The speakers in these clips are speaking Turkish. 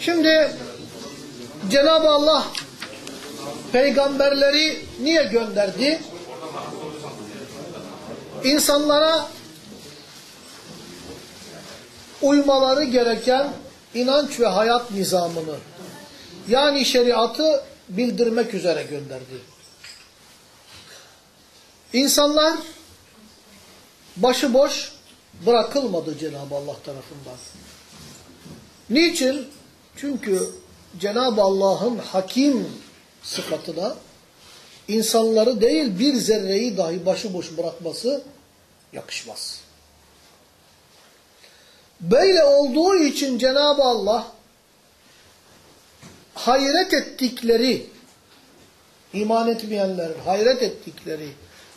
Şimdi Cenab-ı Allah peygamberleri niye gönderdi? İnsanlara uymaları gereken inanç ve hayat nizamını yani şeriatı bildirmek üzere gönderdi. İnsanlar başıboş bırakılmadı Cenab-ı Allah tarafından. Niçin? Çünkü Cenab-ı Allah'ın hakim sıfatına insanları değil bir zerreyi dahi başıboş bırakması yakışmaz. Böyle olduğu için Cenab-ı Allah hayret ettikleri, iman etmeyenler hayret ettikleri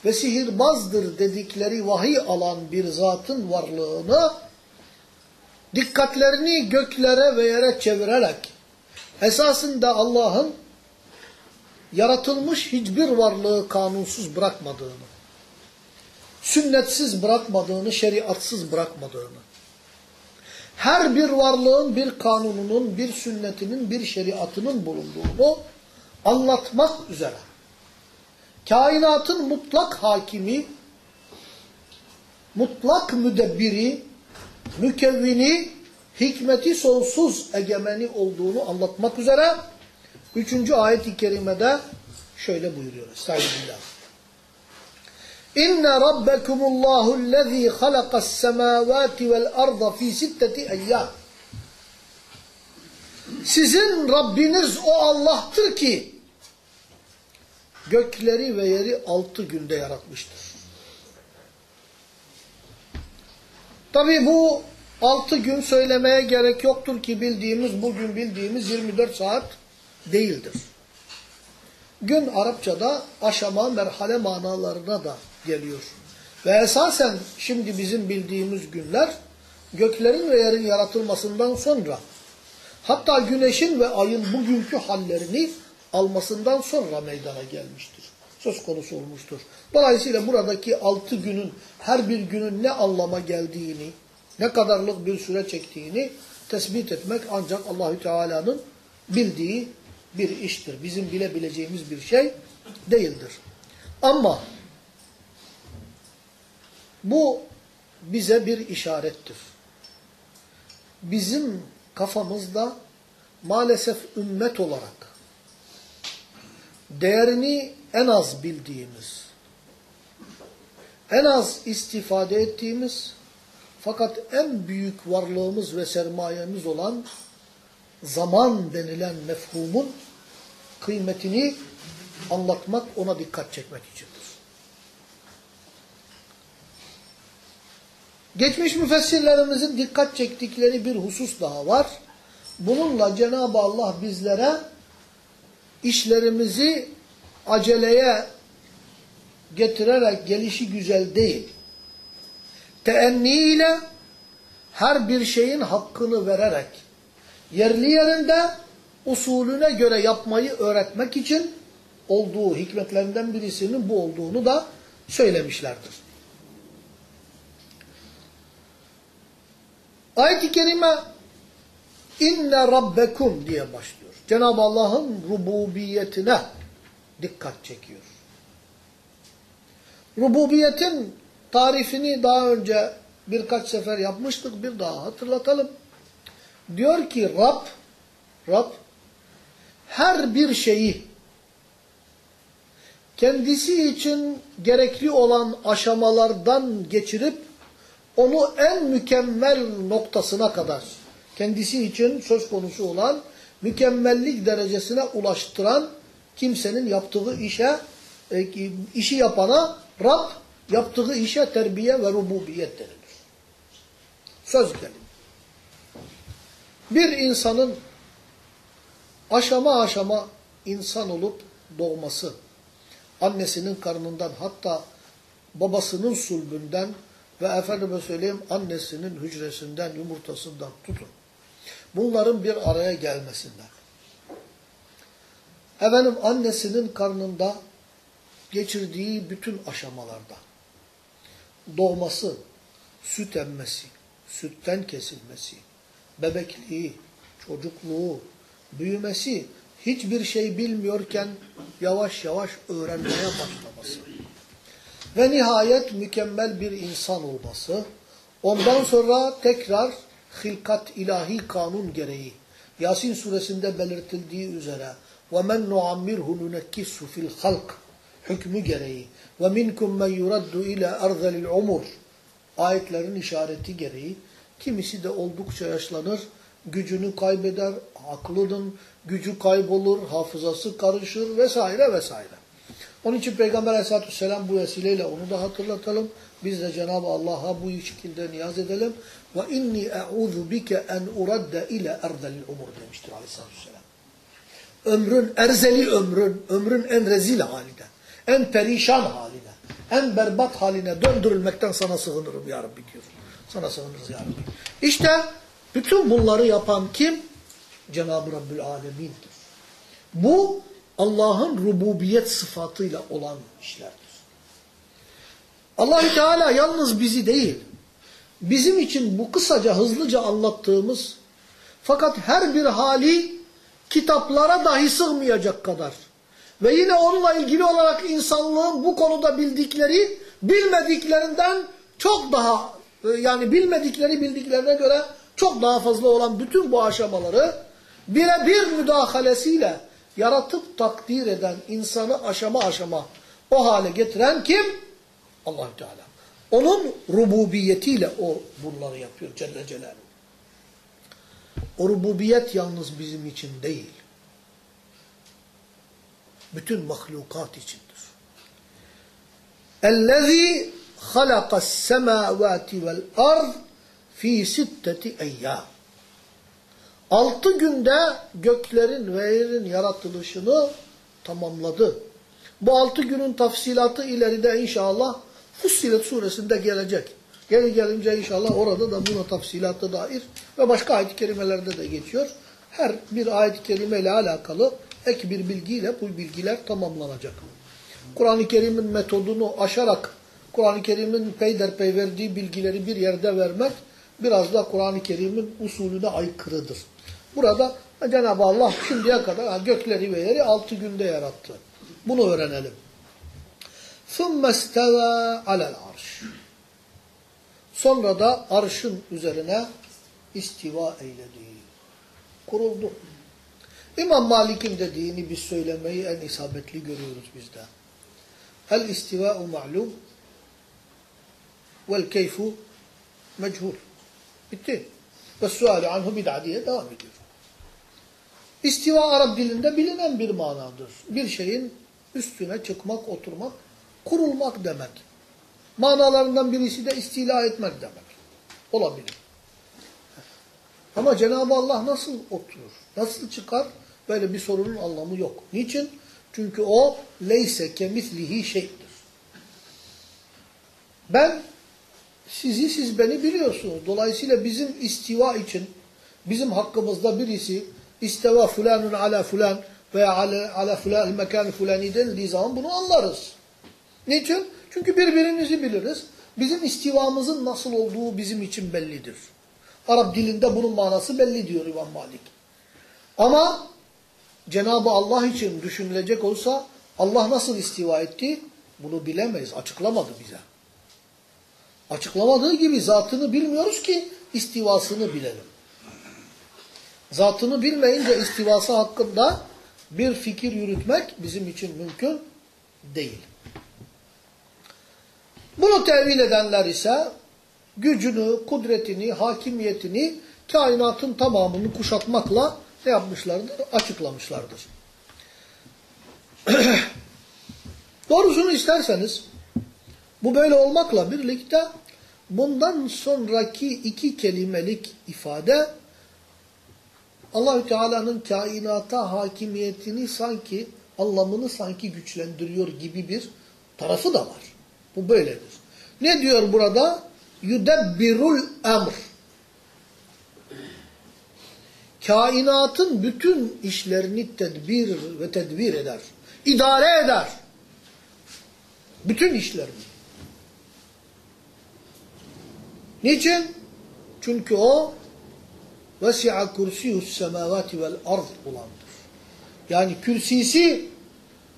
ve sihirbazdır dedikleri vahiy alan bir zatın varlığını dikkatlerini göklere ve yere çevirerek esasında Allah'ın yaratılmış hiçbir varlığı kanunsuz bırakmadığını, sünnetsiz bırakmadığını, şeriatsız bırakmadığını, her bir varlığın bir kanununun, bir sünnetinin, bir şeriatının bulunduğunu anlatmak üzere. Kainatın mutlak hakimi, mutlak müdebbiri, mükevvini, hikmeti sonsuz egemeni olduğunu anlatmak üzere üçüncü ayet-i kerimede şöyle buyuruyor. Estağfirullah. İnne rabbekumullahu lezî halakas semâvâti vel arda fî sitteti eyyâm. Sizin Rabbiniz o Allah'tır ki gökleri ve yeri altı günde yaratmıştır. Tabi bu altı gün söylemeye gerek yoktur ki bildiğimiz, bugün bildiğimiz 24 saat değildir. Gün Arapçada aşama, merhale manalarına da geliyor. Ve esasen şimdi bizim bildiğimiz günler göklerin ve yerin yaratılmasından sonra hatta güneşin ve ayın bugünkü hallerini almasından sonra meydana gelmiştir. Söz konusu olmuştur. Dolayısıyla buradaki altı günün her bir günün ne anlama geldiğini, ne kadarlık bir süre çektiğini tespit etmek ancak Allahü Teala'nın bildiği bir iştir. Bizim bilebileceğimiz bir şey değildir. Ama bu bize bir işarettir. Bizim kafamızda maalesef ümmet olarak değerini en az bildiğimiz, en az istifade ettiğimiz fakat en büyük varlığımız ve sermayemiz olan zaman denilen mefhumun kıymetini anlatmak, ona dikkat çekmek içindir. Geçmiş müfessirlerimizin dikkat çektikleri bir husus daha var. Bununla Cenab-ı Allah bizlere işlerimizi aceleye getirerek gelişi güzel değil. Teenni ile her bir şeyin hakkını vererek yerli yerinde usulüne göre yapmayı öğretmek için olduğu hikmetlerinden birisinin bu olduğunu da söylemişlerdir. Ayet-i Kerime inne rabbekum diye başlıyor. Cenab-ı Allah'ın rububiyetine dikkat çekiyor. Rububiyetin tarifini daha önce birkaç sefer yapmıştık. Bir daha hatırlatalım. Diyor ki Rab, Rab her bir şeyi kendisi için gerekli olan aşamalardan geçirip onu en mükemmel noktasına kadar kendisi için söz konusu olan mükemmellik derecesine ulaştıran kimsenin yaptığı işe e, işi yapana Rab yaptığı işe terbiye ve rububiyet denilir. Söz gelin. Bir insanın aşama aşama insan olup doğması, annesinin karnından hatta babasının sulbünden ve efendime söyleyeyim annesinin hücresinden, yumurtasından tutun. Bunların bir araya gelmesinden. Efendim annesinin karnında geçirdiği bütün aşamalarda doğması, süt emmesi, sütten kesilmesi, bebekliği, çocukluğu, büyümesi, hiçbir şey bilmiyorken yavaş yavaş öğrenmeye başlaması ve nihayet mükemmel bir insan olması, ondan sonra tekrar hilkat ilahi kanun gereği, Yasin suresinde belirtildiği üzere وَمَنْ نُعَمِّرْهُ نُنَكِّسُ فِي الْخَلْقِ hükmü gereği وَمِنْكُمْ مَنْ يُرَدُّ إِلَى أَرْذَلِ الْعُمُرِ ayetlerin işareti gereği kimisi de oldukça yaşlanır, gücünü kaybeder, aklının gücü kaybolur, hafızası karışır vesaire vesaire. Onun için Peygamber aleyhissalatü vesselam bu vesileyle onu da hatırlatalım. Biz de Cenab-ı Allah'a bu şekilde niyaz edelim. Ve inni e'udhu bike en uradde ile erzelil umur demiştir aleyhissalatü vesselam. Ömrün, erzeli ömrün, ömrün en rezil haline, en perişan haline, en berbat haline döndürülmekten sana sığınırım ya Rabbi diyor. Sana sığınırız ya Rabbi. İşte bütün bunları yapan kim? Cenab-ı Rabbül Alemin'dir. Bu Allah'ın rububiyet sıfatıyla olan işlerdir. allah Teala yalnız bizi değil, bizim için bu kısaca hızlıca anlattığımız fakat her bir hali kitaplara dahi sığmayacak kadar ve yine onunla ilgili olarak insanlığın bu konuda bildikleri bilmediklerinden çok daha yani bilmedikleri bildiklerine göre çok daha fazla olan bütün bu aşamaları birebir müdahalesiyle yaratıp takdir eden insanı aşama aşama o hale getiren kim? allah Teala. Onun rububiyetiyle o bunları yapıyor Celle Celaluhu. O rububiyet yalnız bizim için değil. Bütün mahlukat içindir. اَلَّذ۪ي خَلَقَ السَّمَاوَاتِ وَالْأَرْضِ ف۪ي سِتَّةِ اَيَّامٍ Altı günde göklerin ve yerin yaratılışını tamamladı. Bu altı günün tafsilatı ileride inşallah Fussilet suresinde gelecek. Geri gelince inşallah orada da buna tafsilatı dair ve başka ayet-i kerimelerde de geçiyor. Her bir ayet-i kerimeyle alakalı ek bir bilgiyle bu bilgiler tamamlanacak. Kur'an-ı Kerim'in metodunu aşarak Kur'an-ı Kerim'in peyderpey verdiği bilgileri bir yerde vermek biraz da Kur'an-ı Kerim'in usulüne aykırıdır. Burada Cenab-ı Allah şimdiye kadar gökleri ve yeri altı günde yarattı. Bunu öğrenelim. ثُمَّ اسْتَوَى عَلَى الْعَرْشِ Sonra da arşın üzerine istiva eyledi. Kuruldu. İmam Malik'in dediğini biz söylemeyi en isabetli görüyoruz bizde. El istiva'u ma'lum vel keyfu mechul. Bitti. Ve suali anhu bid'a diye devam ediyor. İstiva Arap dilinde bilinen bir manadır. Bir şeyin üstüne çıkmak, oturmak, kurulmak demek. Manalarından birisi de istila etmek demek. Olabilir. Ama Cenab-ı Allah nasıl oturur? Nasıl çıkar? Böyle bir sorunun anlamı yok. Niçin? Çünkü o leyse kemislihi şeydir. Ben sizi siz beni biliyorsunuz. Dolayısıyla bizim istiva için bizim hakkımızda birisi isteva fulanun ala fulan veya ala, ala fulan mekan fulani denildiği zaman bunu anlarız. Niçin? Çünkü birbirimizi biliriz. Bizim istivamızın nasıl olduğu bizim için bellidir. Arap dilinde bunun manası belli diyor İmam Malik. Ama Cenab-ı Allah için düşünülecek olsa Allah nasıl istiva etti? Bunu bilemeyiz. Açıklamadı bize. Açıklamadığı gibi zatını bilmiyoruz ki istivasını bilelim. Zatını bilmeyince istivası hakkında bir fikir yürütmek bizim için mümkün değil. Bunu tevil edenler ise gücünü, kudretini, hakimiyetini kainatın tamamını kuşatmakla ne yapmışlardır? Açıklamışlardır. Doğrusunu isterseniz bu böyle olmakla birlikte bundan sonraki iki kelimelik ifade Allahü Teala'nın kainata hakimiyetini sanki anlamını sanki güçlendiriyor gibi bir tarafı da var. Bu böyledir. Ne diyor burada? Yudebbirul emr. Kainatın bütün işlerini tedbir ve tedbir eder. İdare eder. Bütün işlerini. Niçin? Çünkü o vesi'a kursiyus semavati vel ard olandır. Yani kürsisi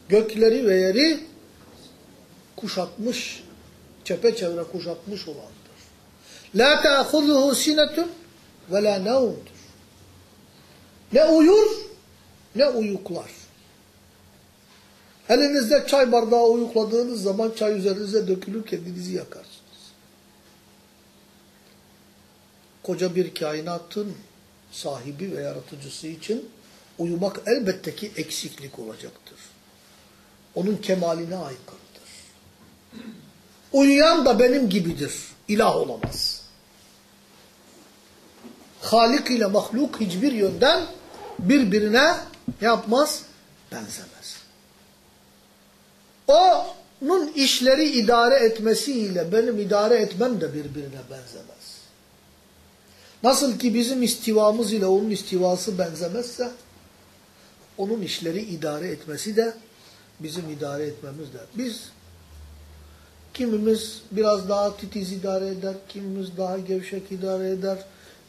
gökleri ve yeri kuşatmış, çepeçevre kuşatmış olandır. La ta'khuzuhu sinetun ve la nevmdur. Ne uyur ne uyuklar. Elinizde çay bardağı uyukladığınız zaman çay üzerinize dökülür kendinizi yakarsınız. Koca bir kainatın sahibi ve yaratıcısı için uyumak elbette ki eksiklik olacaktır. Onun kemaline aykırıdır. Uyuyan da benim gibidir. İlah olamaz. Halik ile mahluk hiçbir yönden birbirine ne yapmaz? Benzemez. Onun işleri idare etmesiyle benim idare etmem de birbirine benzemez. Nasıl ki bizim istivamız ile onun istivası benzemezse, onun işleri idare etmesi de bizim idare etmemiz de. Biz kimimiz biraz daha titiz idare eder, kimimiz daha gevşek idare eder,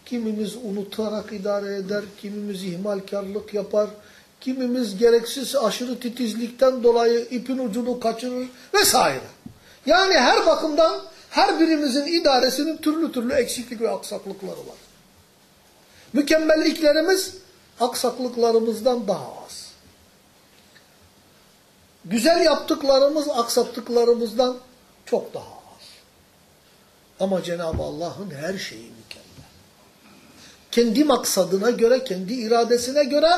kimimiz unutarak idare eder, kimimiz ihmalkarlık yapar, kimimiz gereksiz aşırı titizlikten dolayı ipin ucunu kaçırır vesaire. Yani her bakımdan her birimizin idaresinin türlü türlü eksiklik ve aksaklıkları var. Mükemmelliklerimiz aksaklıklarımızdan daha az. Güzel yaptıklarımız aksattıklarımızdan çok daha az. Ama Cenab-ı Allah'ın her şeyi mükemmel. Kendi maksadına göre, kendi iradesine göre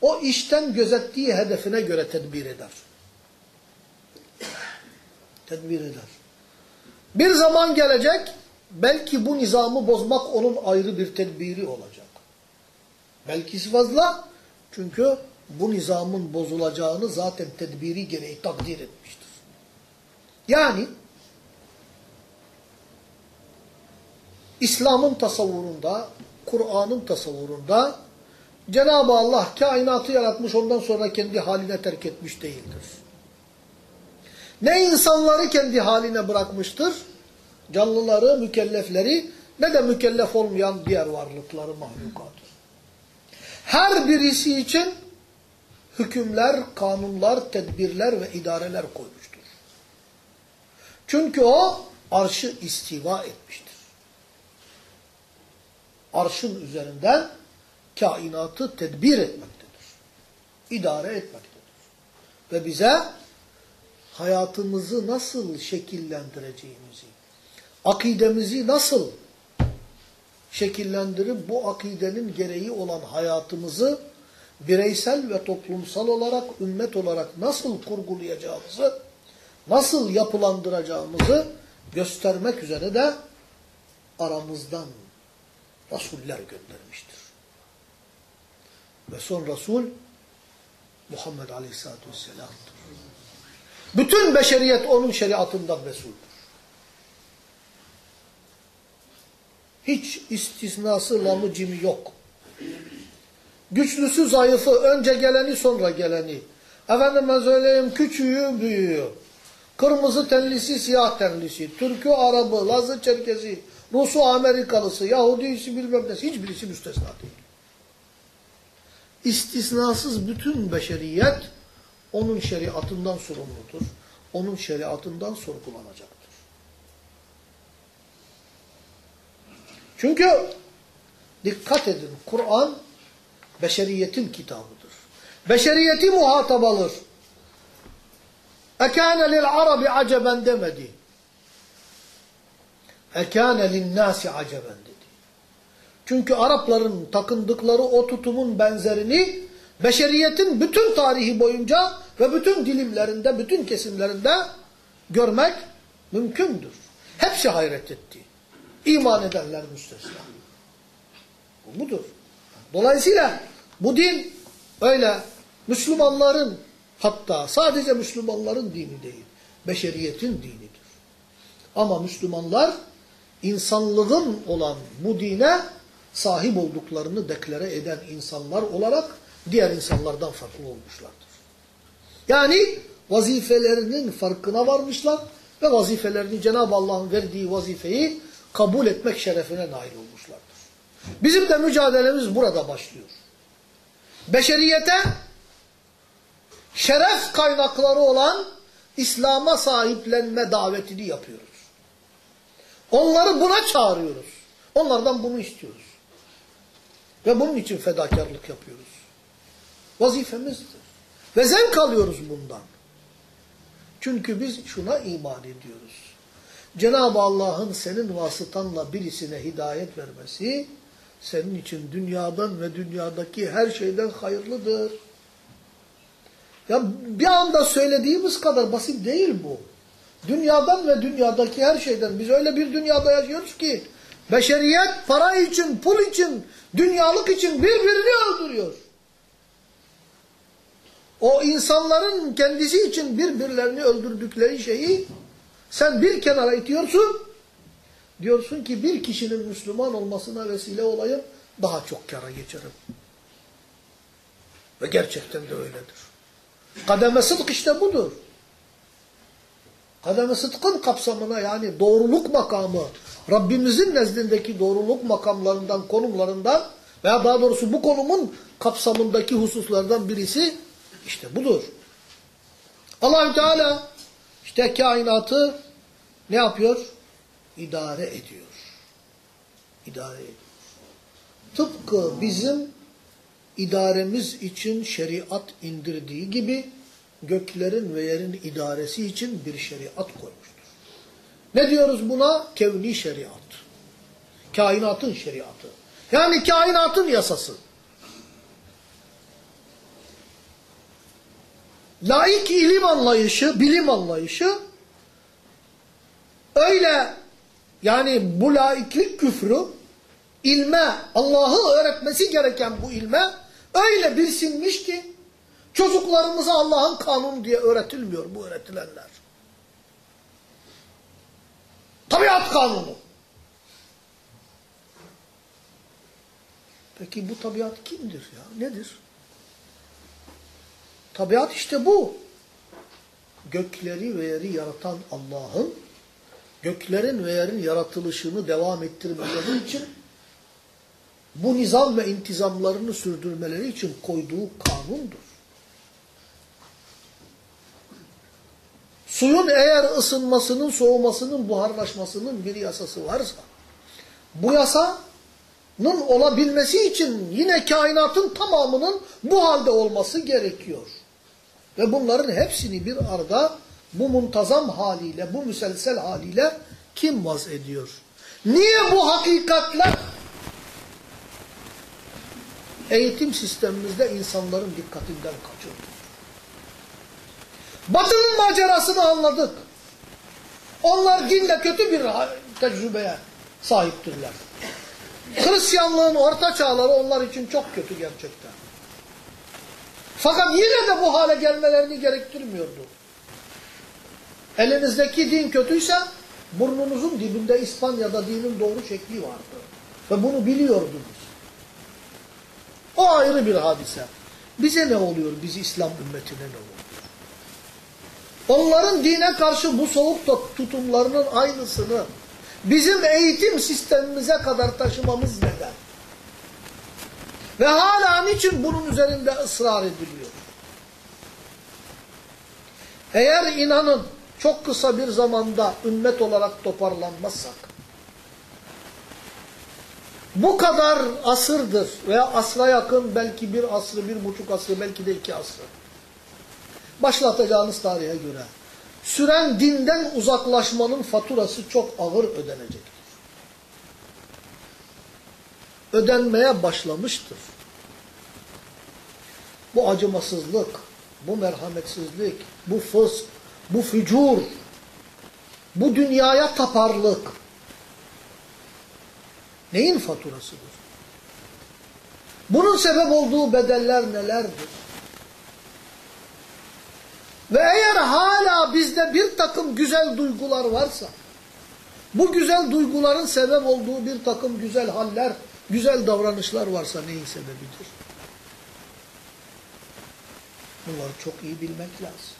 o işten gözettiği hedefine göre tedbir eder. Tedbir eder. Bir zaman gelecek, belki bu nizamı bozmak onun ayrı bir tedbiri olacak. Belkisi fazla, çünkü bu nizamın bozulacağını zaten tedbiri gereği takdir etmiştir. Yani, İslam'ın tasavvurunda, Kur'an'ın tasavvurunda, Cenab-ı Allah kainatı yaratmış ondan sonra kendi haline terk etmiş değildir. Ne insanları kendi haline bırakmıştır, canlıları, mükellefleri ne de mükellef olmayan diğer varlıkları, mahlukatı. Her birisi için hükümler, kanunlar, tedbirler ve idareler koymuştur. Çünkü o arşı istiva etmiştir. Arşın üzerinden kainatı tedbir etmektedir. İdare etmektedir. Ve bize hayatımızı nasıl şekillendireceğimizi, akidemizi nasıl şekillendirip bu akidenin gereği olan hayatımızı bireysel ve toplumsal olarak, ümmet olarak nasıl kurgulayacağımızı, nasıl yapılandıracağımızı göstermek üzere de aramızdan Rasuller göndermiştir. Ve son Resul Muhammed Aleyhisselatü Vesselam'dır. Bütün beşeriyet onun şeriatından mesuldür. Hiç istisnası lamı cimi yok. Güçlüsü zayıfı, önce geleni sonra geleni. Efendime söyleyeyim küçüğü büyüğü. Kırmızı tenlisi, siyah tenlisi. Türkü, Arabı, Lazı, Çerkezi, Rusu, Amerikalısı, Yahudisi bilmem nesi. Hiçbirisi müstesna değil. İstisnasız bütün beşeriyet onun şeriatından sorumludur. Onun şeriatından sorgulanacaktır. Çünkü dikkat edin Kur'an beşeriyetin kitabıdır. Beşeriyeti muhatap alır. Ekâne lil arabi aceben demedi. Ekâne linnâsi aceben dedi. Çünkü Arapların takındıkları o tutumun benzerini beşeriyetin bütün tarihi boyunca ve bütün dilimlerinde, bütün kesimlerinde görmek mümkündür. Hepsi hayret etti. İman edenler müstesna. Bu budur. Dolayısıyla bu din öyle Müslümanların hatta sadece Müslümanların dini değil, beşeriyetin dinidir. Ama Müslümanlar insanlığın olan bu dine sahip olduklarını deklare eden insanlar olarak diğer insanlardan farklı olmuşlardır. Yani vazifelerinin farkına varmışlar ve vazifelerini Cenab-ı Allah'ın verdiği vazifeyi kabul etmek şerefine nail olmuşlardır. Bizim de mücadelemiz burada başlıyor. Beşeriyete şeref kaynakları olan İslam'a sahiplenme davetini yapıyoruz. Onları buna çağırıyoruz. Onlardan bunu istiyoruz. Ve bunun için fedakarlık yapıyoruz. Vazifemizdir. Ve zevk alıyoruz bundan. Çünkü biz şuna iman ediyoruz. Cenab-ı Allah'ın senin vasıtanla birisine hidayet vermesi, senin için dünyadan ve dünyadaki her şeyden hayırlıdır. Ya bir anda söylediğimiz kadar basit değil bu. Dünyadan ve dünyadaki her şeyden biz öyle bir dünyada yaşıyoruz ki beşeriyet para için, pul için, dünyalık için birbirini öldürüyor. O insanların kendisi için birbirlerini öldürdükleri şeyi sen bir kenara itiyorsun. Diyorsun ki bir kişinin Müslüman olmasına vesile olayım daha çok kara geçerim. Ve gerçekten de öyledir. Kademe sıdk işte budur. Kademe sıdkın kapsamına yani doğruluk makamı, Rabbimizin nezdindeki doğruluk makamlarından, konumlarından veya daha doğrusu bu konumun kapsamındaki hususlardan birisi işte budur. Allahü Teala işte kainatı ne yapıyor? İdare ediyor. İdare ediyor. Tıpkı bizim idaremiz için şeriat indirdiği gibi göklerin ve yerin idaresi için bir şeriat koymuştur. Ne diyoruz buna? Kevni şeriat. Kainatın şeriatı. Yani kainatın yasası. Laik ilim anlayışı, bilim anlayışı öyle yani bu laiklik küfrü ilme, Allah'ı öğretmesi gereken bu ilme öyle bilsinmiş ki çocuklarımıza Allah'ın kanunu diye öğretilmiyor bu öğretilenler. Tabiat kanunu. Peki bu tabiat kimdir ya? Nedir? Tabiat işte bu. Gökleri ve yeri yaratan Allah'ın göklerin ve yerin yaratılışını devam ettirmeleri için bu nizam ve intizamlarını sürdürmeleri için koyduğu kanundur. Suyun eğer ısınmasının, soğumasının, buharlaşmasının bir yasası varsa, bu yasanın olabilmesi için yine kainatın tamamının bu halde olması gerekiyor. Ve bunların hepsini bir arada bu muntazam haliyle, bu müselsel haliyle kim vaz ediyor? Niye bu hakikatler eğitim sistemimizde insanların dikkatinden kaçırdı? Batının macerasını anladık. Onlar dinde kötü bir tecrübeye sahiptirler. Hristiyanlığın orta çağları onlar için çok kötü gerçekten. Fakat yine de bu hale gelmelerini gerektirmiyordu. Elinizdeki din kötüyse burnunuzun dibinde İspanya'da dinin doğru şekli vardı. Ve bunu biliyordunuz. O ayrı bir hadise. Bize ne oluyor? Biz İslam ümmetine ne oluyor? Onların dine karşı bu soğuk tutumlarının aynısını bizim eğitim sistemimize kadar taşımamız neden? Ve hala niçin bunun üzerinde ısrar ediliyor? Eğer inanın çok kısa bir zamanda ümmet olarak toparlanmazsak, bu kadar asırdır veya asra yakın belki bir asrı, bir buçuk asrı, belki de iki asrı, başlatacağınız tarihe göre süren dinden uzaklaşmanın faturası çok ağır ödenecektir. Ödenmeye başlamıştır. Bu acımasızlık, bu merhametsizlik, bu fısk, bu fücur, bu dünyaya taparlık neyin faturasıdır? Bunun sebep olduğu bedeller nelerdir? Ve eğer hala bizde bir takım güzel duygular varsa, bu güzel duyguların sebep olduğu bir takım güzel haller, güzel davranışlar varsa neyin sebebidir? Bunları çok iyi bilmek lazım.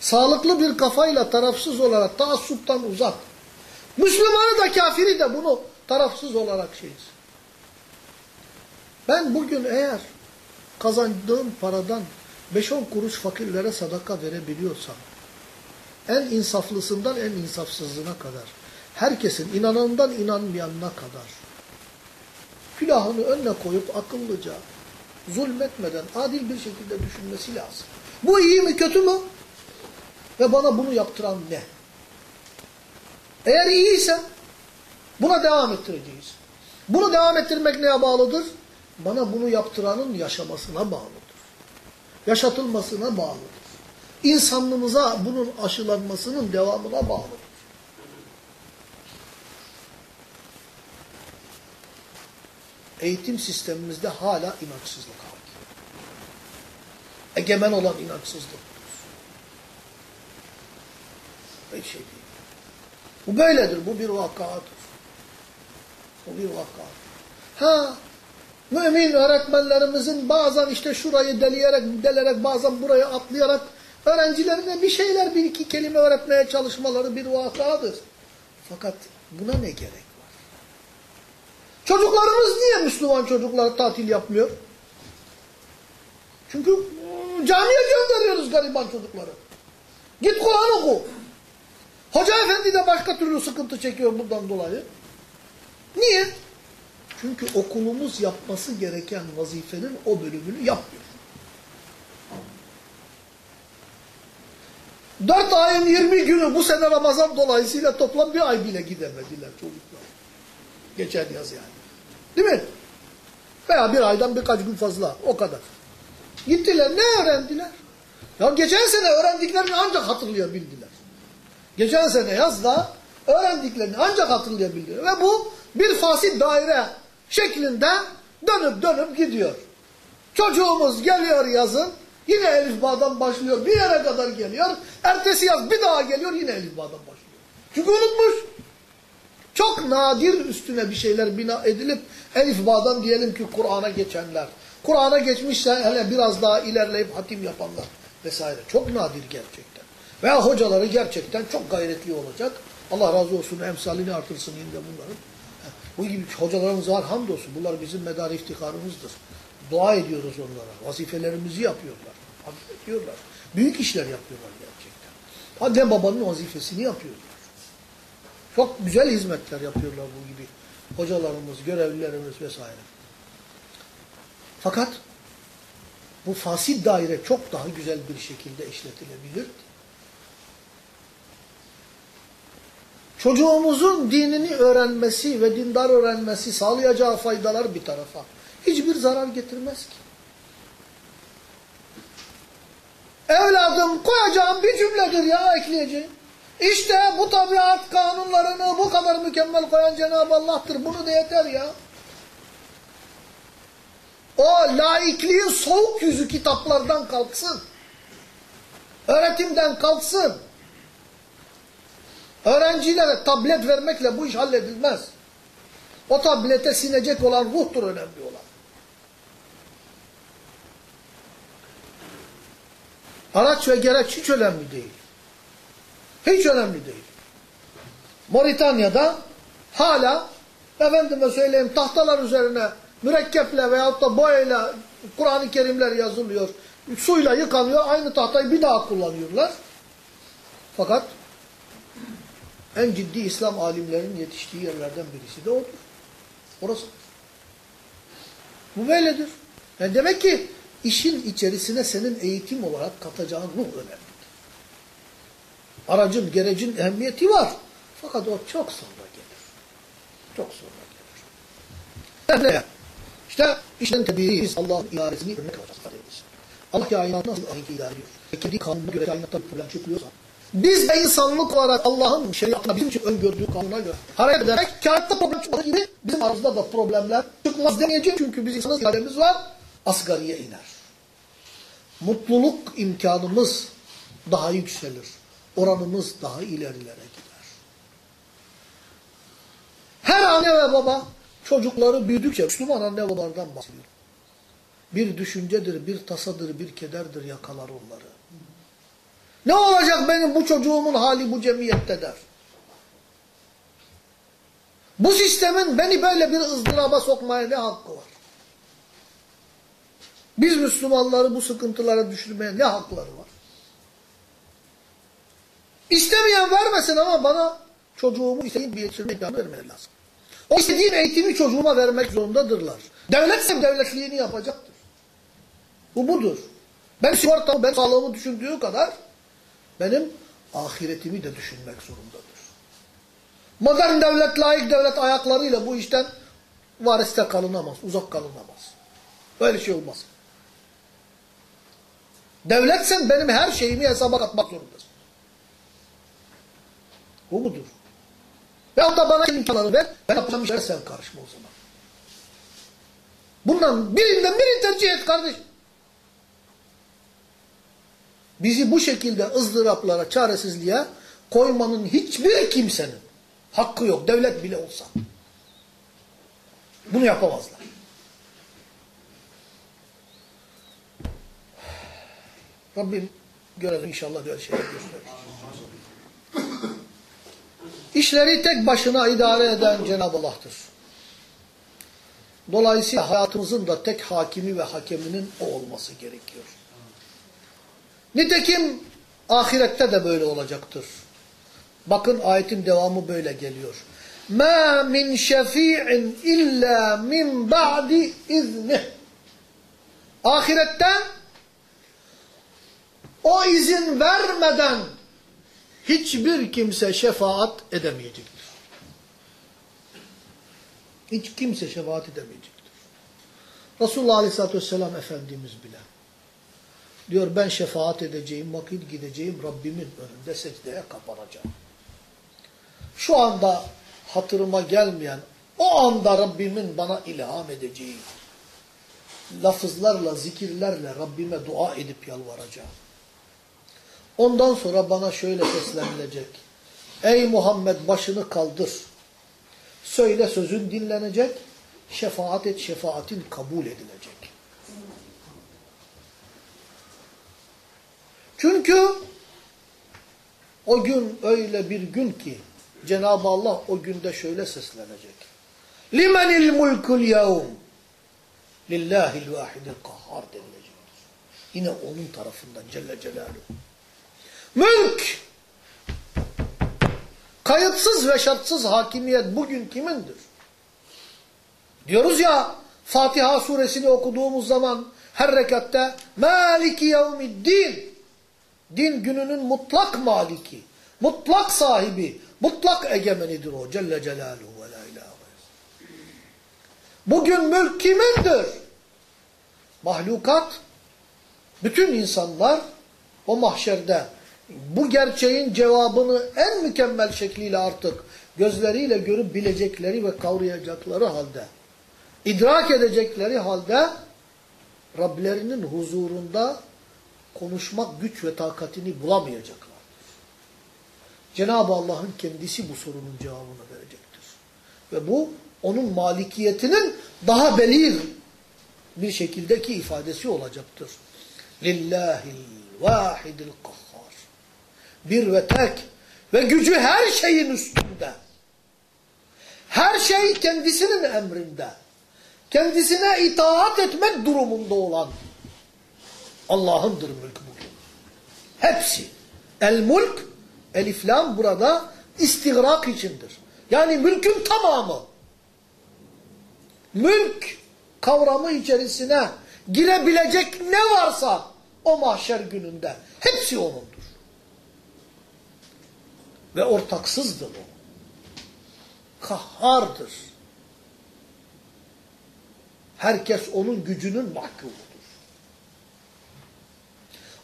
Sağlıklı bir kafayla tarafsız olarak taassuptan uzak. Müslümanı da kafiri de bunu tarafsız olarak şeyiz. Ben bugün eğer kazandığım paradan 5-10 kuruş fakirlere sadaka verebiliyorsam, en insaflısından en insafsızına kadar, herkesin inanandan inanmayanına kadar, külahını önüne koyup akıllıca, zulmetmeden, adil bir şekilde düşünmesi lazım. Bu iyi mi kötü mü? Ve bana bunu yaptıran ne? Eğer iyiyse buna devam ettireceğiz. Bunu devam ettirmek neye bağlıdır? Bana bunu yaptıranın yaşamasına bağlıdır. Yaşatılmasına bağlıdır. İnsanlığımıza bunun aşılanmasının devamına bağlıdır. Eğitim sistemimizde hala inançsızlık hakim. Egemen olan inançsızlıktır. Bir şey değil. Bu böyledir. Bu bir vakadır. Bu bir vakadır. Ha, mümin öğretmenlerimizin bazen işte şurayı deleyerek, delerek, bazen burayı atlayarak öğrencilerine bir şeyler, bir iki kelime öğretmeye çalışmaları bir vakadır. Fakat buna ne gerek var? Çocuklarımız niye Müslüman çocuklar tatil yapmıyor? Çünkü ıı, camiye gönderiyoruz gariban çocukları. Git Kur'an oku. Hoca efendi de başka türlü sıkıntı çekiyor bundan dolayı. Niye? Çünkü okulumuz yapması gereken vazifenin o bölümünü yapmıyor. Dört ayın yirmi günü bu sene Ramazan dolayısıyla toplam bir ay bile gidemediler çocuklar. Geçen yaz yani. Değil mi? Veya bir aydan birkaç gün fazla. O kadar. Gittiler. Ne öğrendiler? Ya geçen sene öğrendiklerini ancak hatırlayabildiler. Geçen sene yazda öğrendiklerini ancak hatırlayabildiler. Ve bu bir fasit daire şeklinde dönüp dönüp gidiyor. Çocuğumuz geliyor yazın, yine Elif Bağ'dan başlıyor, bir yere kadar geliyor. Ertesi yaz bir daha geliyor, yine Elif Bağ'dan başlıyor. Çünkü unutmuş. Çok nadir üstüne bir şeyler bina edilip Elif Bağ'dan diyelim ki Kur'an'a geçenler. Kur'an'a geçmişse hele biraz daha ilerleyip hatim yapanlar vesaire. Çok nadir gerçekten. Veya hocaları gerçekten çok gayretli olacak. Allah razı olsun, emsalini artırsın yine bunların. Bu gibi hocalarımız var hamdolsun. Bunlar bizim medar iftiharımızdır. Dua ediyoruz onlara. Vazifelerimizi yapıyorlar. Hak ediyorlar. Büyük işler yapıyorlar gerçekten. Anne babanın vazifesini yapıyorlar. Çok güzel hizmetler yapıyorlar bu gibi. Hocalarımız, görevlilerimiz vesaire. Fakat bu fasit daire çok daha güzel bir şekilde işletilebilirdi. Çocuğumuzun dinini öğrenmesi ve dindar öğrenmesi sağlayacağı faydalar bir tarafa. Hiçbir zarar getirmez ki. Evladım koyacağım bir cümledir ya ekleyeceğim. İşte bu tabiat kanunlarını bu kadar mükemmel koyan Cenab-ı Allah'tır. Bunu da yeter ya. O laikliğin soğuk yüzü kitaplardan kalksın. Öğretimden kalksın. Öğrencilere tablet vermekle bu iş halledilmez. O tablete sinecek olan ruhtur önemli olan. Araç ve gereç hiç önemli değil. Hiç önemli değil. Moritanya'da hala efendime söyleyeyim tahtalar üzerine mürekkeple veyahut da boyayla Kur'an-ı Kerimler yazılıyor. Suyla yıkanıyor. Aynı tahtayı bir daha kullanıyorlar. Fakat en ciddi İslam alimlerinin yetiştiği yerlerden birisi de odur. Orası. Bu böyledir. Yani demek ki işin içerisine senin eğitim olarak katacağın ruh önemlidir. Aracın, gerecin ehemmiyeti var. Fakat o çok sonra gelir. Çok sonra gelir. İşte işten tebliğiz Allah'ın idaresini örnek alacağız. Allah kainatı nasıl ahengi idare ediyor? Kendi kanununa göre kainatta bir problem çıkıyorsa biz de insanlık olarak Allah'ın şeriatına bizim için öngördüğü kanuna göre hareket ederek kainatta problem çıkmadığı gibi bizim aramızda da problemler çıkmaz demeyeceğim. Çünkü biz insanız irademiz var. Asgariye iner. Mutluluk imkanımız daha yükselir. Oranımız daha ilerilere gider. Her anne ve baba çocukları büyüdükçe Müslüman anne babalardan bahsediyor. Bir düşüncedir, bir tasadır, bir kederdir yakalar onları. Ne olacak benim bu çocuğumun hali bu cemiyette der. Bu sistemin beni böyle bir ızdıraba sokmaya ne hakkı var? Biz Müslümanları bu sıkıntılara düşürmeye ne hakları var? İstemeyen vermesin ama bana çocuğumu istediğim bir yetiştirme imkanı vermeleri lazım. O istediğim eğitimi çocuğuma vermek zorundadırlar. Devletse devletliğini yapacaktır. Bu budur. Ben sigortamı, ben sağlığımı düşündüğü kadar benim ahiretimi de düşünmek zorundadır. Modern devlet, layık devlet ayaklarıyla bu işten variste kalınamaz, uzak kalınamaz. Böyle şey olmaz. Devletsen benim her şeyimi hesaba katmak zorundasın. Bu budur. Veyahut da bana imkanları ver, ben yapacağım işlere sen karışma o zaman. Bundan birinden birini tercih et kardeşim. Bizi bu şekilde ızdıraplara, çaresizliğe koymanın hiçbir kimsenin hakkı yok. Devlet bile olsa. Bunu yapamazlar. Rabbim görelim inşallah böyle şeyler gösterir. İşleri tek başına idare eden Cenab-ı Allah'tır. Dolayısıyla hayatımızın da tek hakimi ve hakeminin o olması gerekiyor. Nitekim ahirette de böyle olacaktır. Bakın ayetin devamı böyle geliyor. Ma min şefi'in illa min ba'di izni. Ahirette o izin vermeden hiçbir kimse şefaat edemeyecektir. Hiç kimse şefaat edemeyecektir. Resulullah Aleyhisselatü Vesselam Efendimiz bile diyor ben şefaat edeceğim vakit gideceğim Rabbimin önünde secdeye kapanacağım. Şu anda hatırıma gelmeyen o anda Rabbimin bana ilham edeceği lafızlarla, zikirlerle Rabbime dua edip yalvaracağım. Ondan sonra bana şöyle seslenilecek. Ey Muhammed başını kaldır. Söyle sözün dinlenecek. Şefaat et şefaatin kabul edilecek. Çünkü o gün öyle bir gün ki Cenab-ı Allah o günde şöyle seslenecek. Limenil mulkul yevm lillahil vahidil kahhar denilecektir. Yine onun tarafından Celle Celaluhu. Mülk kayıtsız ve şartsız hakimiyet bugün kimindir? Diyoruz ya Fatiha suresini okuduğumuz zaman her rekatte Maliki yevmiddin Din gününün mutlak maliki, mutlak sahibi, mutlak egemenidir o. Celle Celaluhu ve la ilahe Bugün mülk kimindir? Mahlukat, bütün insanlar o mahşerde. Bu gerçeğin cevabını en mükemmel şekliyle artık gözleriyle görüp bilecekleri ve kavrayacakları halde, idrak edecekleri halde Rablerinin huzurunda konuşmak güç ve takatini bulamayacaklardır. Cenab-ı Allah'ın kendisi bu sorunun cevabını verecektir. Ve bu onun malikiyetinin daha belir bir şekildeki ifadesi olacaktır. Lillahil vahidil kahhar. Bir ve tek ve gücü her şeyin üstünde. Her şey kendisinin emrinde. Kendisine itaat etmek durumunda olan Allah'ındır mülk bugün. Hepsi. El mulk, eliflam burada istigrak içindir. Yani mülkün tamamı. Mülk kavramı içerisine girebilecek ne varsa o mahşer gününde hepsi O'nundur. Ve ortaksızdır o. Kahhardır. Herkes onun gücünün mahkumu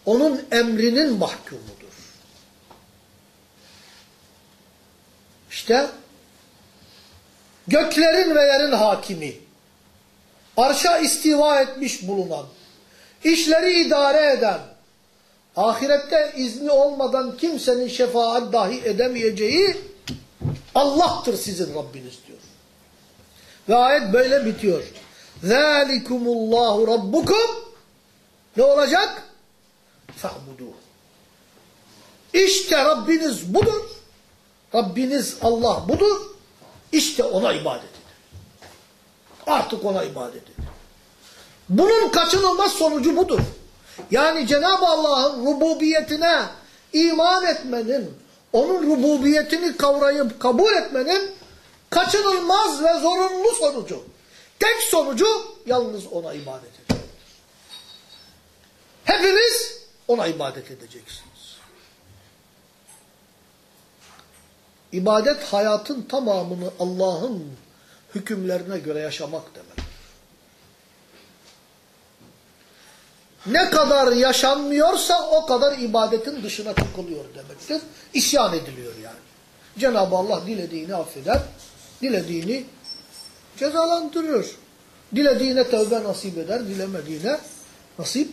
onun emrinin mahkumudur. İşte göklerin ve yerin hakimi, arşa istiva etmiş bulunan, işleri idare eden, ahirette izni olmadan kimsenin şefaat dahi edemeyeceği Allah'tır sizin Rabbiniz diyor. Ve ayet böyle bitiyor. ذَٰلِكُمُ اللّٰهُ رَبُّكُمْ Ne olacak? fa'buduh. İşte Rabbiniz budur. Rabbiniz Allah budur. İşte ona ibadet edin. Artık ona ibadet edin. Bunun kaçınılmaz sonucu budur. Yani Cenab-ı Allah'ın rububiyetine iman etmenin, onun rububiyetini kavrayıp kabul etmenin kaçınılmaz ve zorunlu sonucu. Tek sonucu yalnız ona ibadet etmektir. Hepimiz ona ibadet edeceksiniz. İbadet hayatın tamamını Allah'ın hükümlerine göre yaşamak demek. Ne kadar yaşanmıyorsa o kadar ibadetin dışına çıkılıyor demektir. İsyan ediliyor yani. Cenab-ı Allah dilediğini affeder, dilediğini cezalandırır. Dilediğine tövbe nasip eder, dilemediğine nasip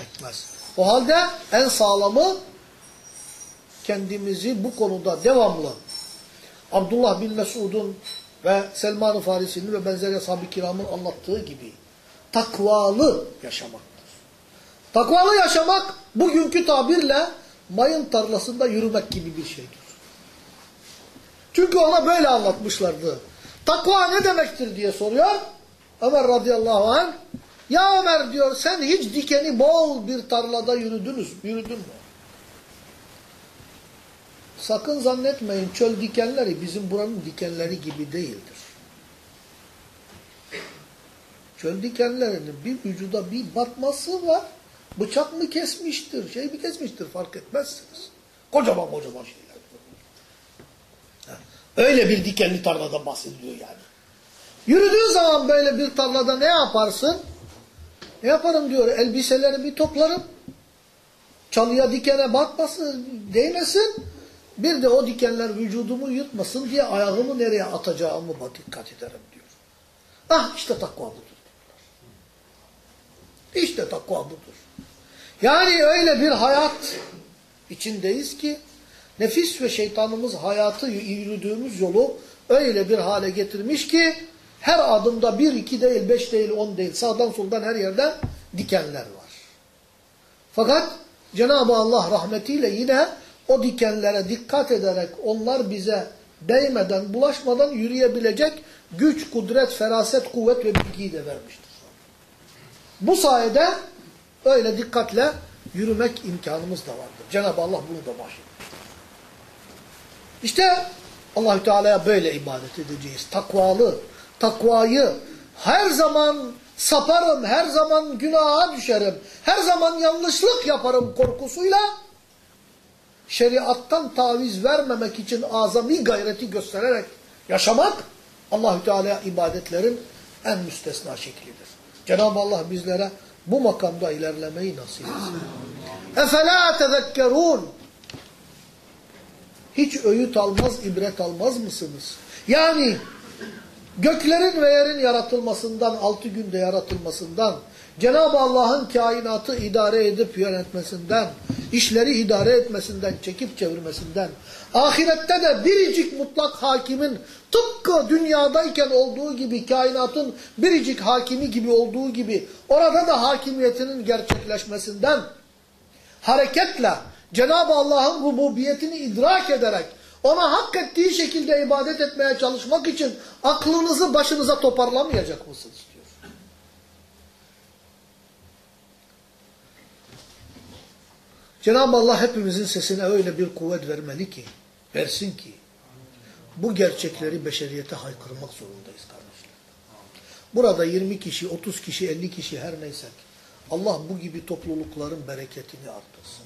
etmez. O halde en sağlamı kendimizi bu konuda devamlı Abdullah bin Mesud'un ve Selman-ı Farisi'nin ve benzeri ashab-ı kiramın anlattığı gibi takvalı yaşamaktır. Takvalı yaşamak bugünkü tabirle mayın tarlasında yürümek gibi bir şeydir. Çünkü ona böyle anlatmışlardı. Takva ne demektir diye soruyor. Ömer radıyallahu anh. Ya Ömer diyor sen hiç dikeni bol bir tarlada yürüdünüz, yürüdün mü? Sakın zannetmeyin çöl dikenleri bizim buranın dikenleri gibi değildir. Çöl dikenlerinin bir vücuda bir batması var. Bıçak mı kesmiştir, şey mi kesmiştir fark etmezsiniz. Kocaman kocaman şeyler. Öyle bir dikenli tarlada bahsediliyor yani. Yürüdüğün zaman böyle bir tarlada ne yaparsın? Ne yaparım diyor, elbiseleri bir toplarım. Çalıya dikene batmasın, değmesin. Bir de o dikenler vücudumu yutmasın diye ayağımı nereye atacağımı dikkat ederim diyor. Ah işte takva budur. İşte takva budur. Yani öyle bir hayat içindeyiz ki nefis ve şeytanımız hayatı yürüdüğümüz yolu öyle bir hale getirmiş ki her adımda bir, iki değil, beş değil, on değil, sağdan soldan her yerden dikenler var. Fakat Cenab-ı Allah rahmetiyle yine o dikenlere dikkat ederek onlar bize değmeden, bulaşmadan yürüyebilecek güç, kudret, feraset, kuvvet ve bilgiyi de vermiştir. Bu sayede öyle dikkatle yürümek imkanımız da vardır. Cenab-ı Allah bunu da bahşetmiş. İşte Allahü Teala'ya böyle ibadet edeceğiz. Takvalı, takvayı her zaman saparım, her zaman günaha düşerim, her zaman yanlışlık yaparım korkusuyla şeriattan taviz vermemek için azami gayreti göstererek yaşamak Allahü Teala ibadetlerin en müstesna şeklidir. Cenab-ı Allah bizlere bu makamda ilerlemeyi nasip etsin. Efela tezekkerun Hiç öğüt almaz, ibret almaz mısınız? Yani göklerin ve yerin yaratılmasından, altı günde yaratılmasından, Cenab-ı Allah'ın kainatı idare edip yönetmesinden, işleri idare etmesinden, çekip çevirmesinden, ahirette de biricik mutlak hakimin tıpkı dünyadayken olduğu gibi, kainatın biricik hakimi gibi olduğu gibi, orada da hakimiyetinin gerçekleşmesinden, hareketle Cenab-ı Allah'ın rububiyetini idrak ederek, ona hak ettiği şekilde ibadet etmeye çalışmak için aklınızı başınıza toparlamayacak mısınız diyor. Cenab-ı Allah hepimizin sesine öyle bir kuvvet vermeli ki, versin ki, bu gerçekleri beşeriyete haykırmak zorundayız kardeşler. Burada 20 kişi, 30 kişi, 50 kişi her neysek, Allah bu gibi toplulukların bereketini arttırsın.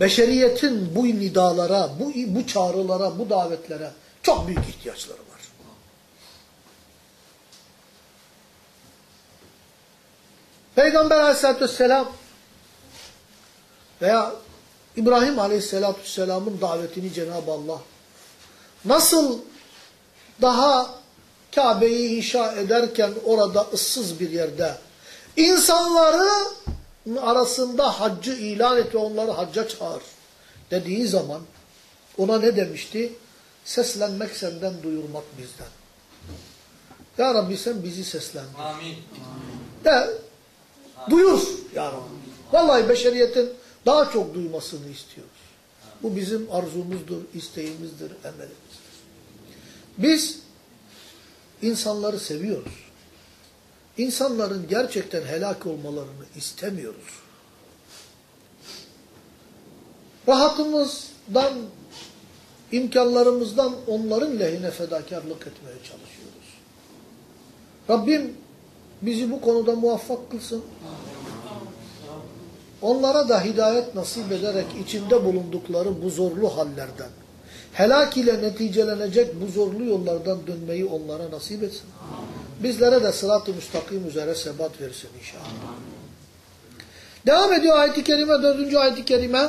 Beşeriyetin bu nidalara, bu, bu çağrılara, bu davetlere çok büyük ihtiyaçları var. Peygamber aleyhissalatü vesselam veya İbrahim aleyhissalatü vesselamın davetini Cenab-ı Allah nasıl daha Kabe'yi inşa ederken orada ıssız bir yerde insanları arasında haccı ilan et ve onları hacca çağır dediği zaman ona ne demişti? Seslenmek senden, duyurmak bizden. Ya Rabbi sen bizi seslendir. Amin. De, duyur ya Rabbi. Vallahi beşeriyetin daha çok duymasını istiyoruz. Bu bizim arzumuzdur, isteğimizdir, emelimizdir. Biz insanları seviyoruz. İnsanların gerçekten helak olmalarını istemiyoruz. Rahatımızdan, imkanlarımızdan onların lehine fedakarlık etmeye çalışıyoruz. Rabbim bizi bu konuda muvaffak kılsın. Onlara da hidayet nasip ederek içinde bulundukları bu zorlu hallerden, helak ile neticelenecek bu zorlu yollardan dönmeyi onlara nasip etsin. Bizlere de sırat-ı müstakim üzere sebat versin inşallah. Devam ediyor ayet-i kerime, dördüncü ayet-i kerime.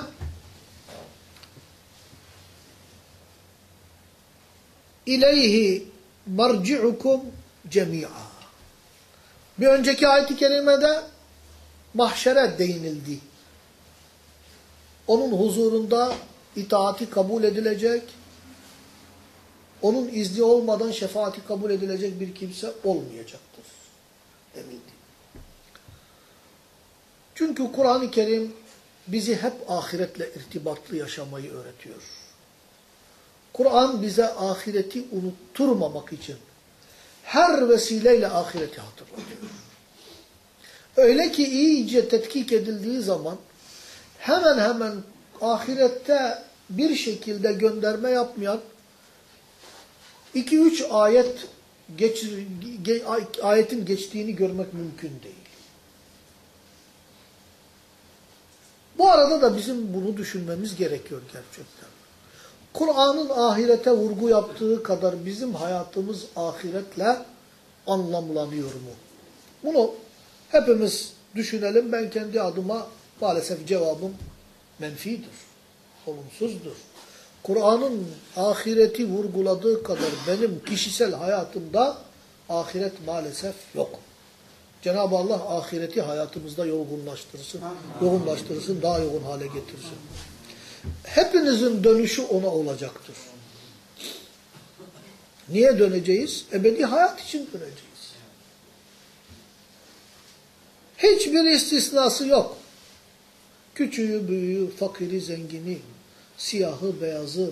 İleyhi marci'ukum cemi'a. Bir önceki ayet-i kerimede mahşere değinildi. Onun huzurunda itaati kabul edilecek, onun izni olmadan şefaati kabul edilecek bir kimse olmayacaktır denildi. Çünkü Kur'an-ı Kerim bizi hep ahiretle irtibatlı yaşamayı öğretiyor. Kur'an bize ahireti unutturmamak için her vesileyle ahireti hatırlatıyor. Öyle ki iyice tetkik edildiği zaman hemen hemen ahirette bir şekilde gönderme yapmayan 2-3 ayet geç, ge, ayetin geçtiğini görmek mümkün değil. Bu arada da bizim bunu düşünmemiz gerekiyor gerçekten. Kur'an'ın ahirete vurgu yaptığı kadar bizim hayatımız ahiretle anlamlanıyor mu? Bunu hepimiz düşünelim. Ben kendi adıma maalesef cevabım menfidir, olumsuzdur. Kur'an'ın ahireti vurguladığı kadar benim kişisel hayatımda ahiret maalesef yok. Cenab-ı Allah ahireti hayatımızda yoğunlaştırsın, yoğunlaştırsın, daha yoğun hale getirsin. Hepinizin dönüşü ona olacaktır. Niye döneceğiz? Ebedi hayat için döneceğiz. Hiçbir istisnası yok. Küçüğü, büyüğü, fakiri, zengini, siyahı, beyazı,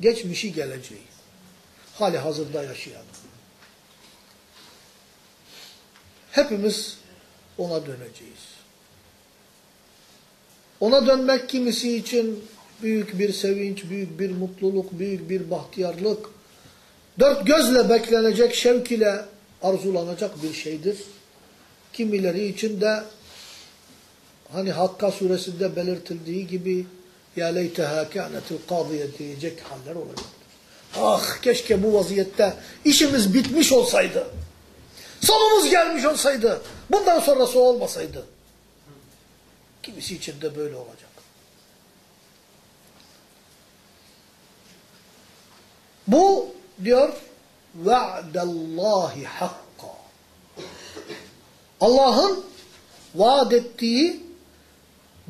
geçmişi, geleceği. Hali hazırda yaşayan. Hepimiz ona döneceğiz. Ona dönmek kimisi için büyük bir sevinç, büyük bir mutluluk, büyük bir bahtiyarlık, dört gözle beklenecek, şevk ile arzulanacak bir şeydir. Kimileri için de hani Hakka suresinde belirtildiği gibi ya leyteha kânetil kâdiye diyecek haller olacaktır. Ah keşke bu vaziyette işimiz bitmiş olsaydı. Sonumuz gelmiş olsaydı. Bundan sonrası olmasaydı. Kimisi için de böyle olacak. Bu diyor ve'dallahi hakka. Allah'ın vaat ettiği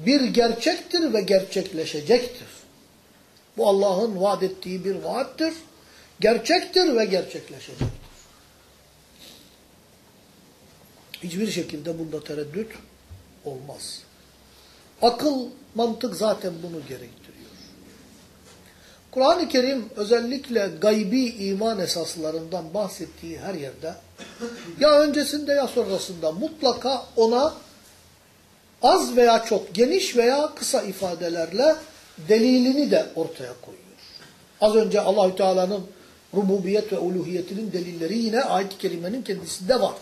bir gerçektir ve gerçekleşecektir. Bu Allah'ın vaat ettiği bir vaattir, gerçektir ve gerçekleşecektir. Hiçbir şekilde bunda tereddüt olmaz. Akıl, mantık zaten bunu gerektiriyor. Kur'an-ı Kerim özellikle gaybi iman esaslarından bahsettiği her yerde ya öncesinde ya sonrasında mutlaka ona az veya çok geniş veya kısa ifadelerle delilini de ortaya koyuyor. Az önce Allahü Teala'nın rububiyet ve uluhiyetinin delilleri yine ayet-i kerimenin kendisinde var.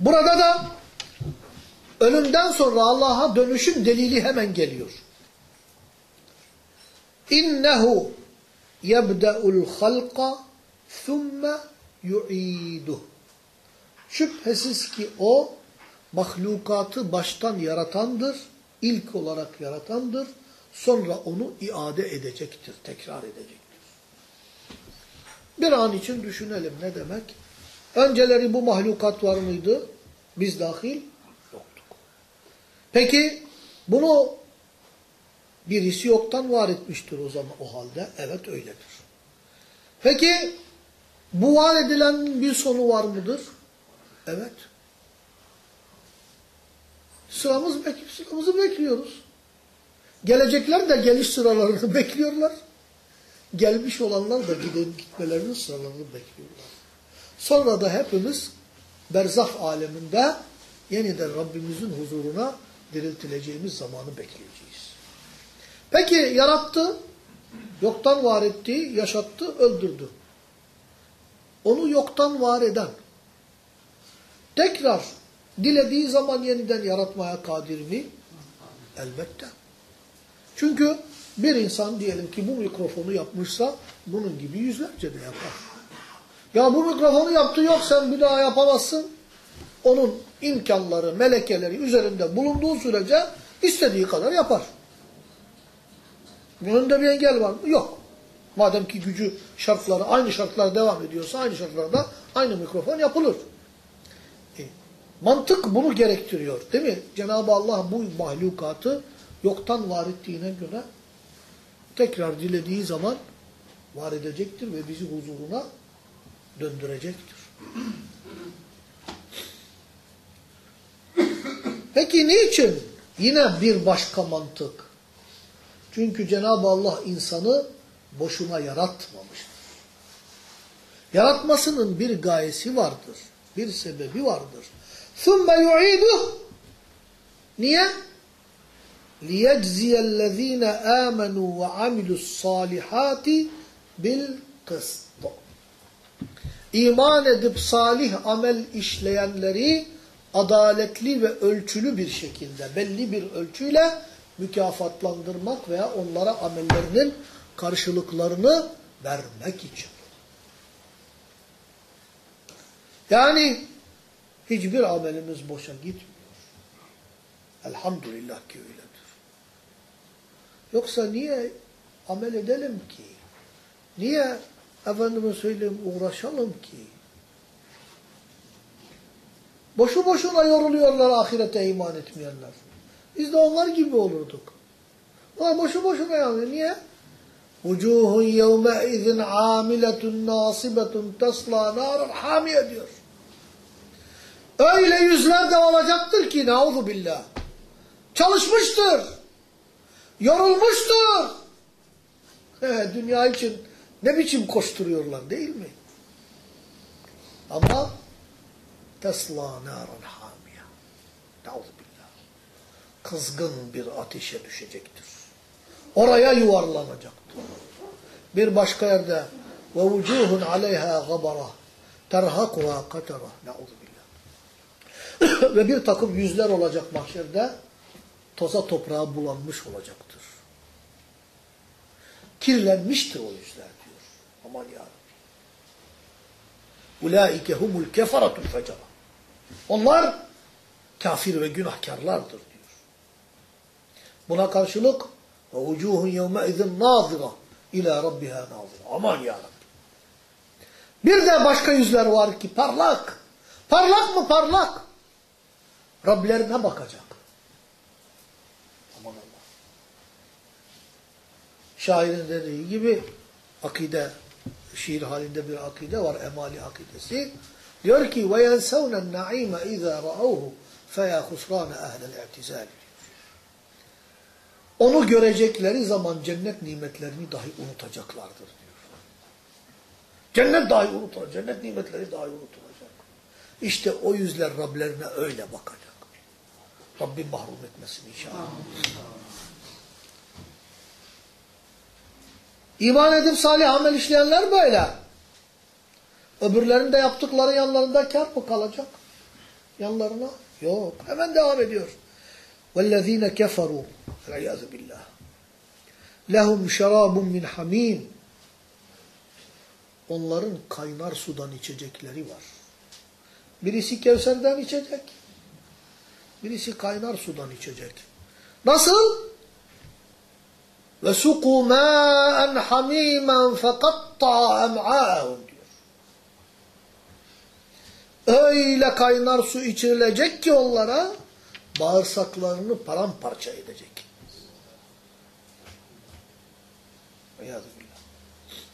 Burada da ölümden sonra Allah'a dönüşün delili hemen geliyor. İnnehu yebde'ul halqa thumme yu'iduh. Şüphesiz ki o mahlukatı baştan yaratandır, ilk olarak yaratandır, sonra onu iade edecektir, tekrar edecektir. Bir an için düşünelim ne demek? Önceleri bu mahlukat var mıydı? Biz dahil yoktuk. Peki bunu birisi yoktan var etmiştir o zaman o halde. Evet öyledir. Peki bu var edilen bir sonu var mıdır? Evet. Sıramız bek sıramızı bekliyoruz. Gelecekler de geliş sıralarını bekliyorlar. Gelmiş olanlar da giden gitmelerinin sıralarını bekliyorlar. Sonra da hepimiz berzah aleminde yeniden Rabbimizin huzuruna diriltileceğimiz zamanı bekleyeceğiz. Peki yarattı, yoktan var etti, yaşattı, öldürdü. Onu yoktan var eden, tekrar dilediği zaman yeniden yaratmaya kadir mi? Elbette. Çünkü bir insan diyelim ki bu mikrofonu yapmışsa bunun gibi yüzlerce de yapar. Ya bu mikrofonu yaptı yok sen bir daha yapamazsın. Onun imkanları, melekeleri üzerinde bulunduğu sürece istediği kadar yapar. Bunun da bir engel var mı? Yok. Madem ki gücü şartları aynı şartlar devam ediyorsa aynı şartlarda aynı mikrofon yapılır. Mantık bunu gerektiriyor değil mi? Cenab-ı Allah bu mahlukatı yoktan var ettiğine göre tekrar dilediği zaman var edecektir ve bizi huzuruna döndürecektir. Peki niçin? Yine bir başka mantık. Çünkü Cenab-ı Allah insanı boşuna yaratmamıştır. Yaratmasının bir gayesi vardır. Bir sebebi vardır. ثُمَّ يُعِيدُهُ Niye? لِيَجْزِيَ الَّذ۪ينَ آمَنُوا وَعَمِلُوا الصَّالِحَاتِ بِالْقِسْطِ İman edip salih amel işleyenleri adaletli ve ölçülü bir şekilde, belli bir ölçüyle mükafatlandırmak veya onlara amellerinin karşılıklarını vermek için. Yani hiçbir amelimiz boşa gitmiyor. Elhamdülillah ki öyledir. Yoksa niye amel edelim ki? Niye efendime söyleyeyim uğraşalım ki? Boşu boşuna yoruluyorlar ahirete iman etmeyenler. Biz de onlar gibi olurduk. Onlar boşu boşuna yani. Niye? Vucuhun yevme izin amiletun nasibetun tesla naran hamiye diyor. Öyle yüzler de olacaktır ki nauzu billah. Çalışmıştır. Yorulmuştur. He, dünya için ne biçim koşturuyorlar değil mi? Ama tesla naran hamiye. Nauzu billah. Kızgın bir ateşe düşecektir. Oraya yuvarlanacaktır. Bir başka yerde ve vucuhun aleyha gabara terhakuha katara. Nauzu billah. Ve bir takım yüzler olacak mahşerde toza toprağa bulanmış olacaktır. Kirlenmiştir o yüzler diyor. Aman ya Ulaike humul kefaratul fecara. Onlar kafir ve günahkarlardır diyor. Buna karşılık ve vucuhun yevme izin nazira ila rabbiha nazira. Aman ya. Bir de başka yüzler var ki parlak. Parlak mı parlak? Rablerine bakacak. Aman Allah. Şairin dediği gibi akide, şiir halinde bir akide var, emali akidesi. Diyor ki وَيَنْسَوْنَ النَّعِيمَ اِذَا رَأَوْهُ فَيَا خُسْرَانَ اَهْلَ الْاَعْتِزَالِ Onu görecekleri zaman cennet nimetlerini dahi unutacaklardır diyor. Cennet dahi unutulacak, cennet nimetleri dahi unutulacak. İşte o yüzler Rablerine öyle bakacak. Rabbim mahrum etmesin inşallah. İman edip salih amel işleyenler böyle. Öbürlerinde yaptıkları yanlarında kar mı kalacak? Yanlarına? Yok. Hemen devam ediyor. وَالَّذ۪ينَ كَفَرُوا الْعِيَاذُ بِاللّٰهِ لَهُمْ شَرَابٌ مِّنْ حَم۪يمٍ Onların kaynar sudan içecekleri var. Birisi Kevser'den içecek. Birisi kaynar sudan içecek. Nasıl? Ve suku ma'en hamimen fekatta'a em'a'ehum diyor. Öyle kaynar su içirilecek ki onlara bağırsaklarını paramparça edecek.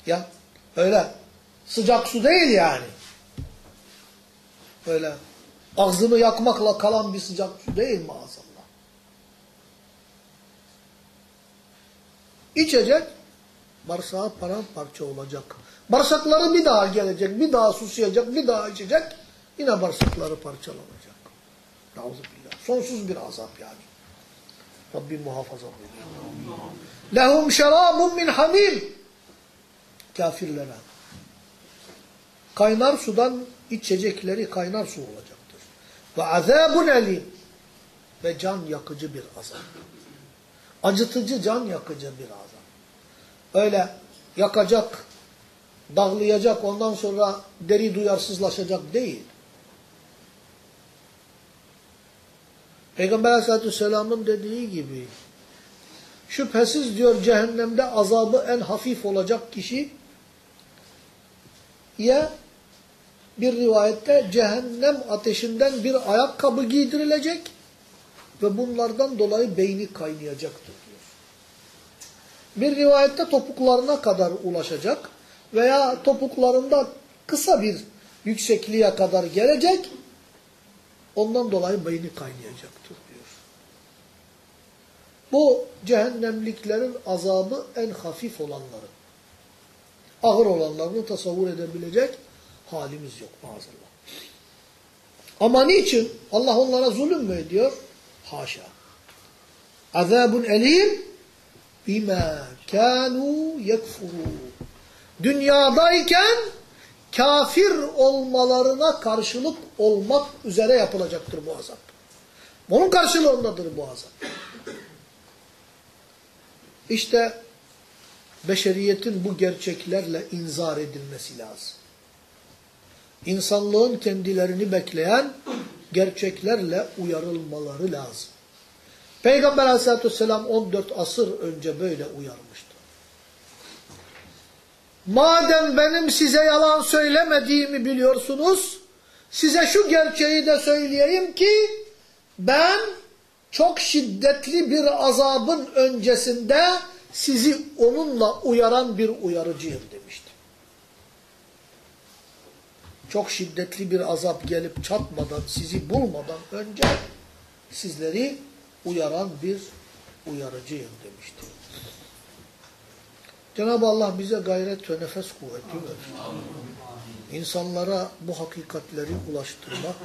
Ya öyle sıcak su değil yani. Öyle ağzını yakmakla kalan bir sıcak su değil maazallah. İçecek, bağırsağı paramparça olacak. Bağırsakları bir daha gelecek, bir daha susayacak, bir daha içecek. Yine bağırsakları parçalanacak. Nauzubillah. Sonsuz bir azap yani. Rabbim muhafaza buyuruyor. Lehum şerabun min hamim. Kafirlere. Kaynar sudan içecekleri kaynar su olacaktır. Ve azabun elim. Ve can yakıcı bir azap. Acıtıcı, can yakıcı bir azap. Öyle yakacak, dağlayacak, ondan sonra deri duyarsızlaşacak değil. Peygamber aleyhissalatü vesselamın dediği gibi şüphesiz diyor cehennemde azabı en hafif olacak kişi ya bir rivayette cehennem ateşinden bir ayakkabı giydirilecek ve bunlardan dolayı beyni kaynayacaktır diyor. Bir rivayette topuklarına kadar ulaşacak veya topuklarında kısa bir yüksekliğe kadar gelecek ondan dolayı beyni kaynayacaktır diyor. Bu cehennemliklerin azabı en hafif olanları. Ağır olanlarını tasavvur edebilecek halimiz yok maazallah. Ama niçin? Allah onlara zulüm mü ediyor? Haşa. Azabun elim bima kanu yekfurun. Dünyadayken kafir olmalarına karşılık olmak üzere yapılacaktır bu azap. Bunun karşılığındadır bu azap. İşte beşeriyetin bu gerçeklerle inzar edilmesi lazım. İnsanlığın kendilerini bekleyen gerçeklerle uyarılmaları lazım. Peygamber aleyhissalatü vesselam 14 asır önce böyle uyarmıştı. Madem benim size yalan söylemediğimi biliyorsunuz, size şu gerçeği de söyleyeyim ki, ben çok şiddetli bir azabın öncesinde sizi onunla uyaran bir uyarıcıyım demişti. Çok şiddetli bir azap gelip çatmadan, sizi bulmadan önce sizleri uyaran bir uyarıcıyım demişti. Cenab-ı Allah bize gayret ve nefes kuvveti verir. İnsanlara bu hakikatleri ulaştırmak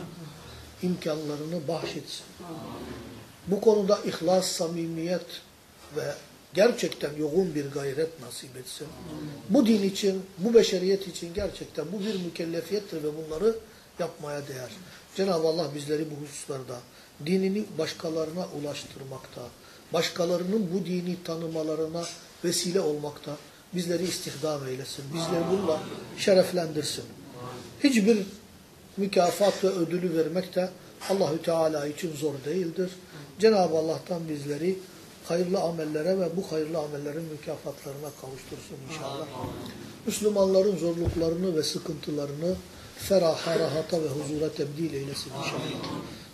imkanlarını bahşetsin. Bu konuda ihlas, samimiyet ve gerçekten yoğun bir gayret nasip etsin. Bu din için, bu beşeriyet için gerçekten bu bir mükellefiyettir ve bunları yapmaya değer. Cenab-ı Allah bizleri bu hususlarda dinini başkalarına ulaştırmakta, başkalarının bu dini tanımalarına vesile olmakta bizleri istihdam eylesin. Bizleri bununla şereflendirsin. Hiçbir mükafat ve ödülü vermek de Allahü Teala için zor değildir. Cenab-ı Allah'tan bizleri hayırlı amellere ve bu hayırlı amellerin mükafatlarına kavuştursun inşallah. Müslümanların zorluklarını ve sıkıntılarını feraha, rahata ve huzura tebdil eylesin inşallah.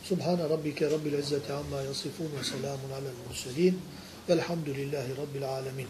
Subhane rabbike rabbil izzeti amma yasifun ve selamun alel murselin velhamdülillahi rabbil alemin.